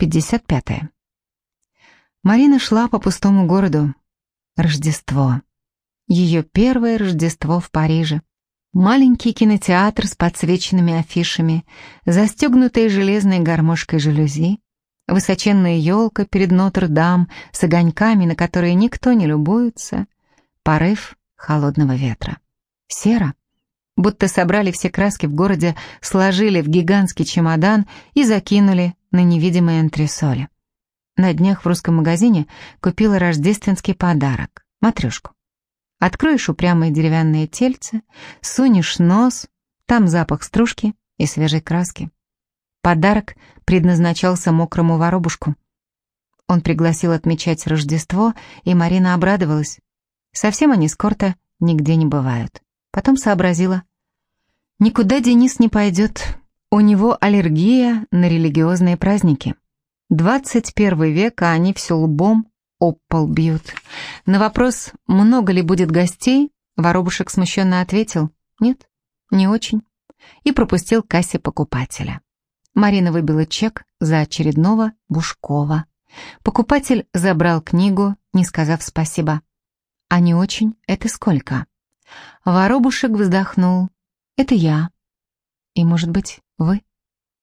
55. -е. Марина шла по пустому городу. Рождество. Ее первое Рождество в Париже. Маленький кинотеатр с подсвеченными афишами, застегнутые железной гармошкой жалюзи, высоченная елка перед Нотр-Дам с огоньками, на которые никто не любуется, порыв холодного ветра. Серо, будто собрали все краски в городе, сложили в гигантский чемодан и закинули на невидимые антресоли. На днях в русском магазине купила рождественский подарок — матрешку. Откроешь упрямое деревянное тельце, сунешь нос, там запах стружки и свежей краски. Подарок предназначался мокрому воробушку. Он пригласил отмечать Рождество, и Марина обрадовалась. Совсем они с Корта нигде не бывают. Потом сообразила. Никуда Денис не пойдет. У него аллергия на религиозные праздники. 21 век, а они все лбом об бьют. На вопрос, много ли будет гостей, воробушек смущенно ответил «нет, не очень» и пропустил кассе покупателя. Марина выбила чек за очередного Бушкова. Покупатель забрал книгу, не сказав спасибо. «А не очень? Это сколько?» Воробушек вздохнул. «Это я. И, может быть, вы?»